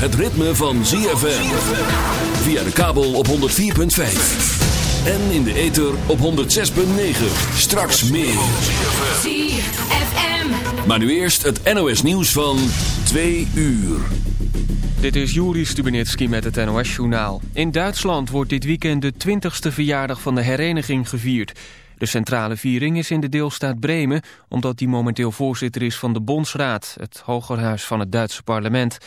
het ritme van ZFM. Via de kabel op 104.5. En in de ether op 106.9. Straks meer. ZFM. Maar nu eerst het NOS nieuws van 2 uur. Dit is Juri Stubenitski met het NOS-journaal. In Duitsland wordt dit weekend de 20ste verjaardag van de hereniging gevierd. De centrale viering is in de deelstaat Bremen... omdat die momenteel voorzitter is van de Bondsraad... het hogerhuis van het Duitse parlement.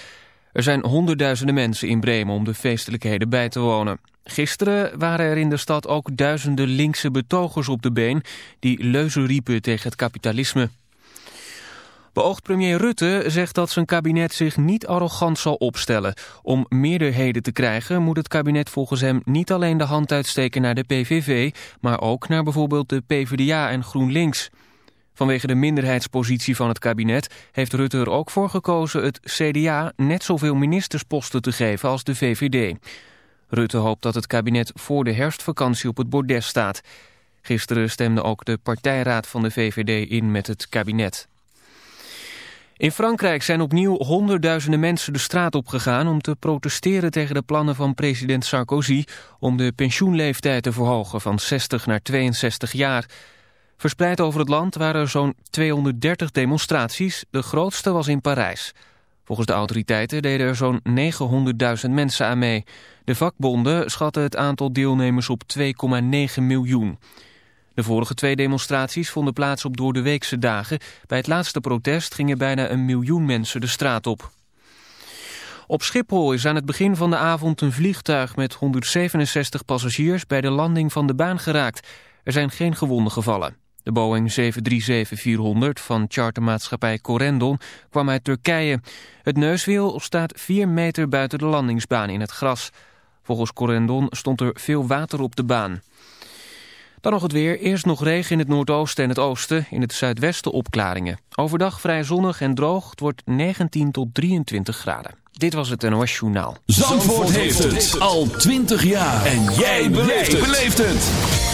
Er zijn honderdduizenden mensen in Bremen om de feestelijkheden bij te wonen. Gisteren waren er in de stad ook duizenden linkse betogers op de been... die leuzen riepen tegen het kapitalisme. Beoogd premier Rutte zegt dat zijn kabinet zich niet arrogant zal opstellen. Om meerderheden te krijgen moet het kabinet volgens hem niet alleen de hand uitsteken naar de PVV, maar ook naar bijvoorbeeld de PvdA en GroenLinks. Vanwege de minderheidspositie van het kabinet heeft Rutte er ook voor gekozen het CDA net zoveel ministersposten te geven als de VVD. Rutte hoopt dat het kabinet voor de herfstvakantie op het bordes staat. Gisteren stemde ook de partijraad van de VVD in met het kabinet. In Frankrijk zijn opnieuw honderdduizenden mensen de straat opgegaan om te protesteren tegen de plannen van president Sarkozy om de pensioenleeftijd te verhogen van 60 naar 62 jaar. Verspreid over het land waren er zo'n 230 demonstraties, de grootste was in Parijs. Volgens de autoriteiten deden er zo'n 900.000 mensen aan mee. De vakbonden schatten het aantal deelnemers op 2,9 miljoen. De vorige twee demonstraties vonden plaats op doordeweekse dagen. Bij het laatste protest gingen bijna een miljoen mensen de straat op. Op Schiphol is aan het begin van de avond een vliegtuig met 167 passagiers bij de landing van de baan geraakt. Er zijn geen gewonden gevallen. De Boeing 737-400 van chartermaatschappij Corendon kwam uit Turkije. Het neuswiel staat 4 meter buiten de landingsbaan in het gras. Volgens Corendon stond er veel water op de baan. Dan nog het weer. Eerst nog regen in het noordoosten en het oosten. In het zuidwesten opklaringen. Overdag vrij zonnig en droog. Het wordt 19 tot 23 graden. Dit was het NOS Journaal. Zandvoort, heeft het al 20 jaar. En jij beleeft het.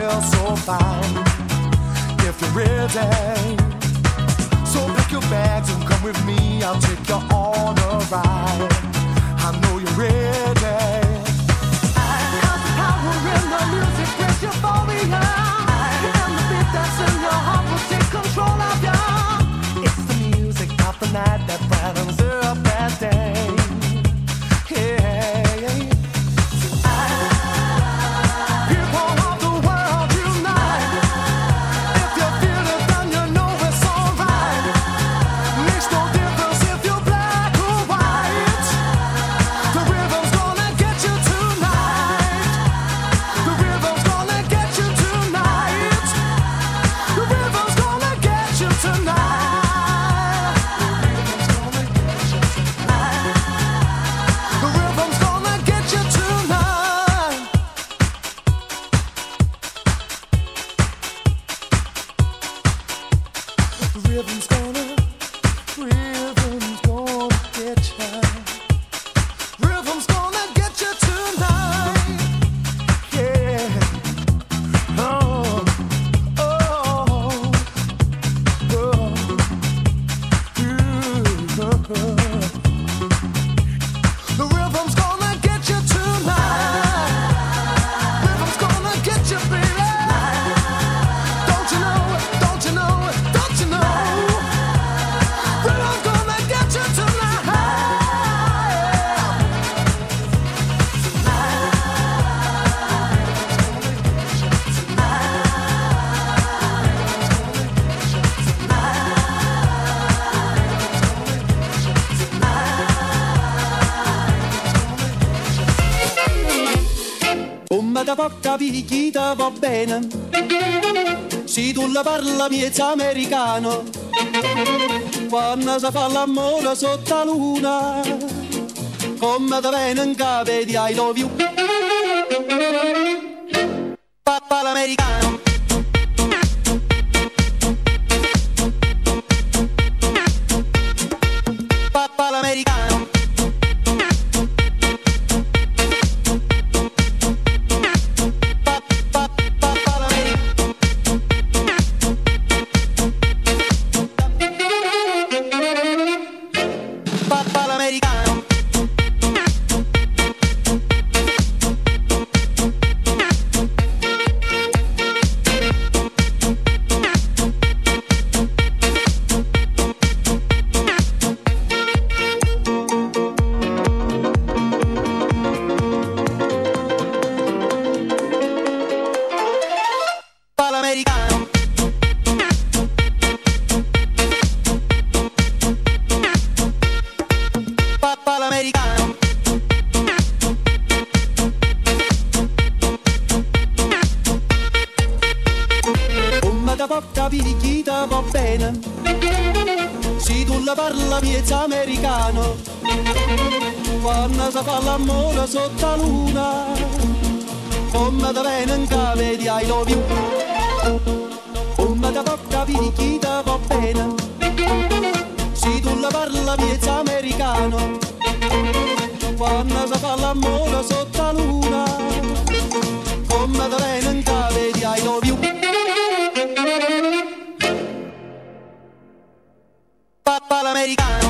Feel so fine. If you're ready, so pack your bags and come with me. I'll take you on a ride. I know you're ready. Cause the power in the music brings euphoria. And the beat that's in your heart will take control of you. It's the music of the night that Da può capire va bene? Se tu la parla miezza americano, quando si fa l'amore sotto la luna, come da bene in capo di I love you. Papà l'americano. Parla miezza americano, quando si fa l'amore sotto la luna, come da bene in cave di I love you. Papà l'americano.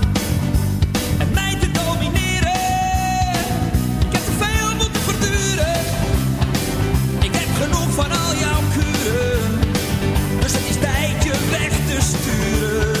sturen.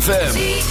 ZFM.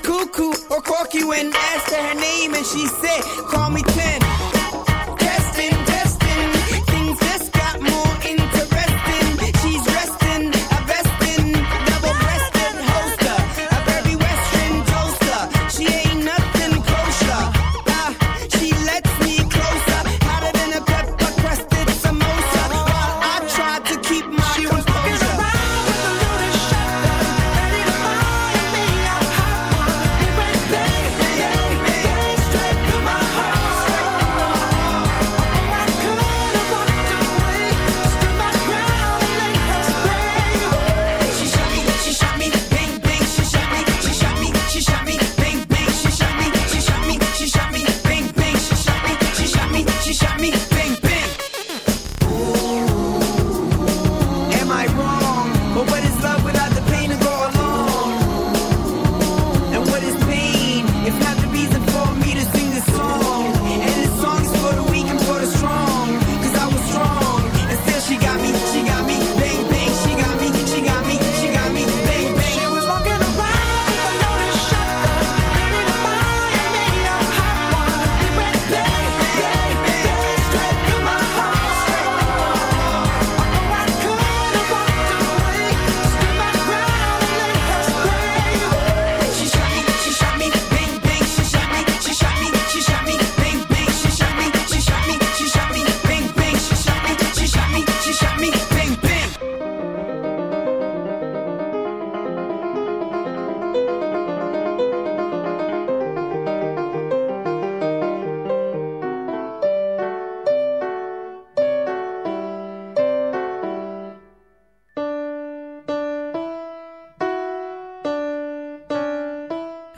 cuckoo or quirky when asked her name, and she said, Call me 10.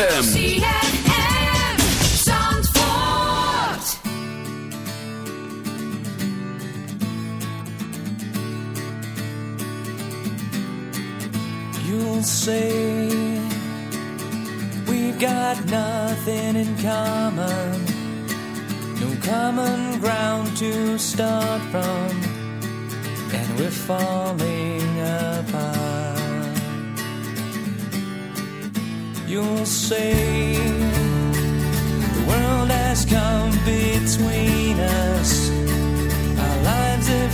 ZFM. You'll say we've got nothing in common, no common ground to start from, and we're falling apart. you'll say the world has come between us. Our lives have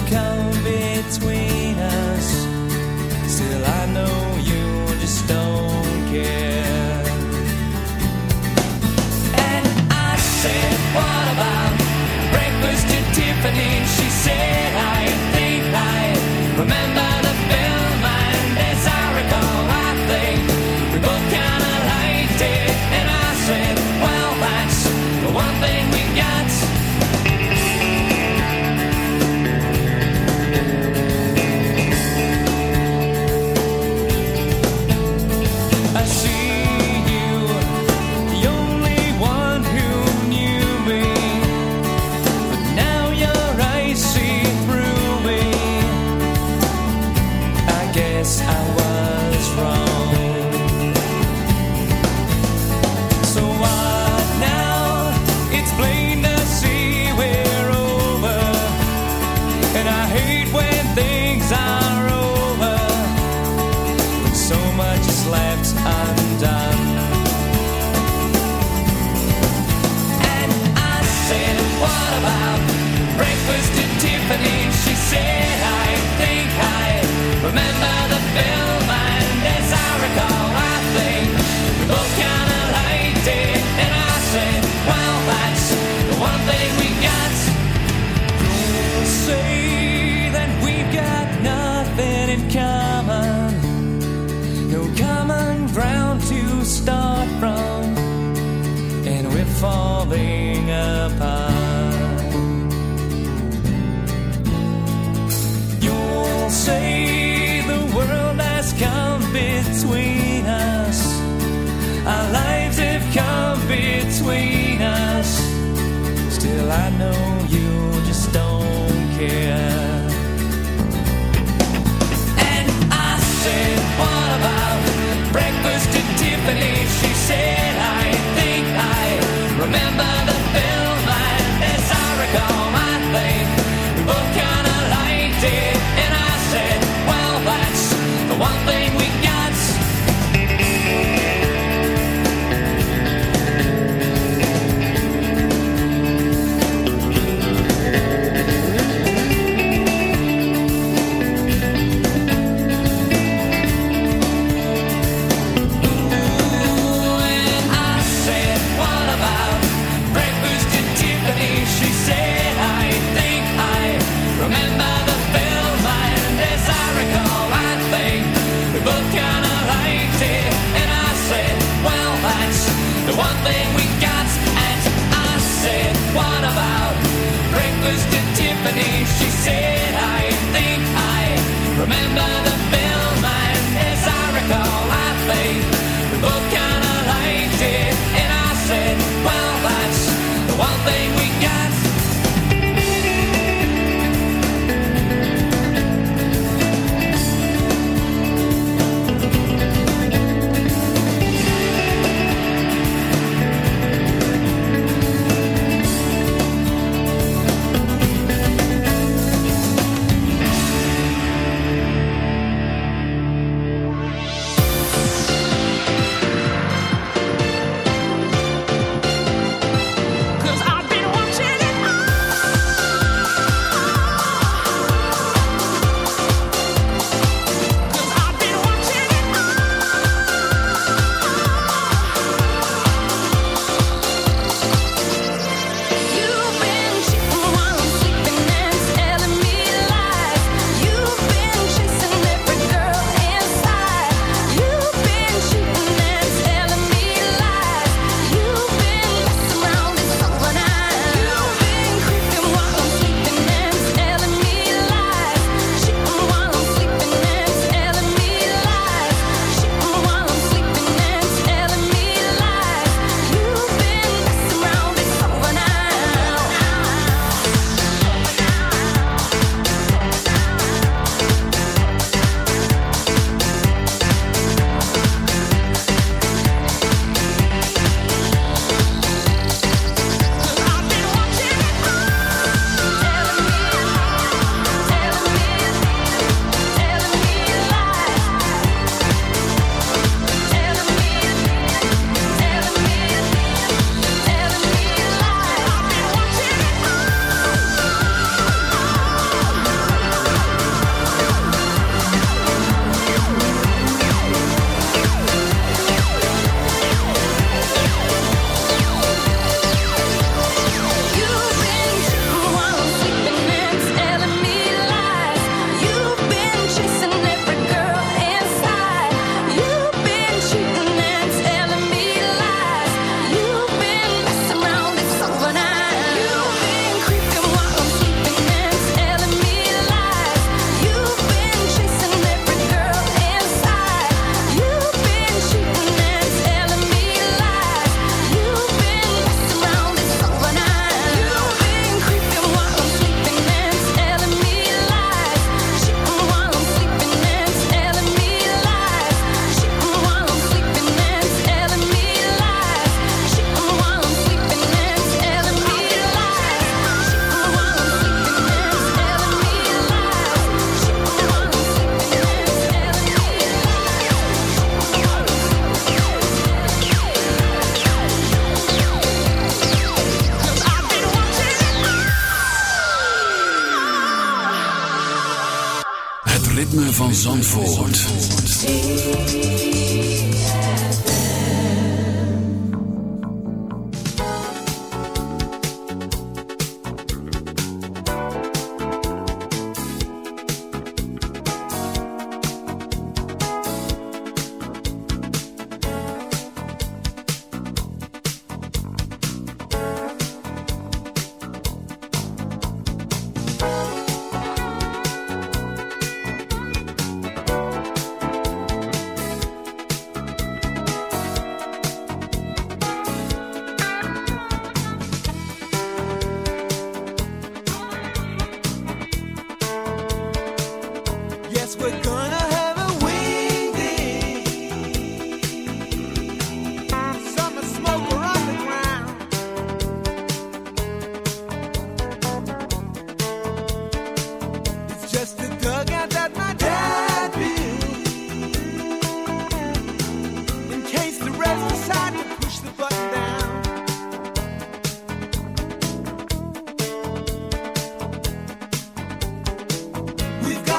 We've got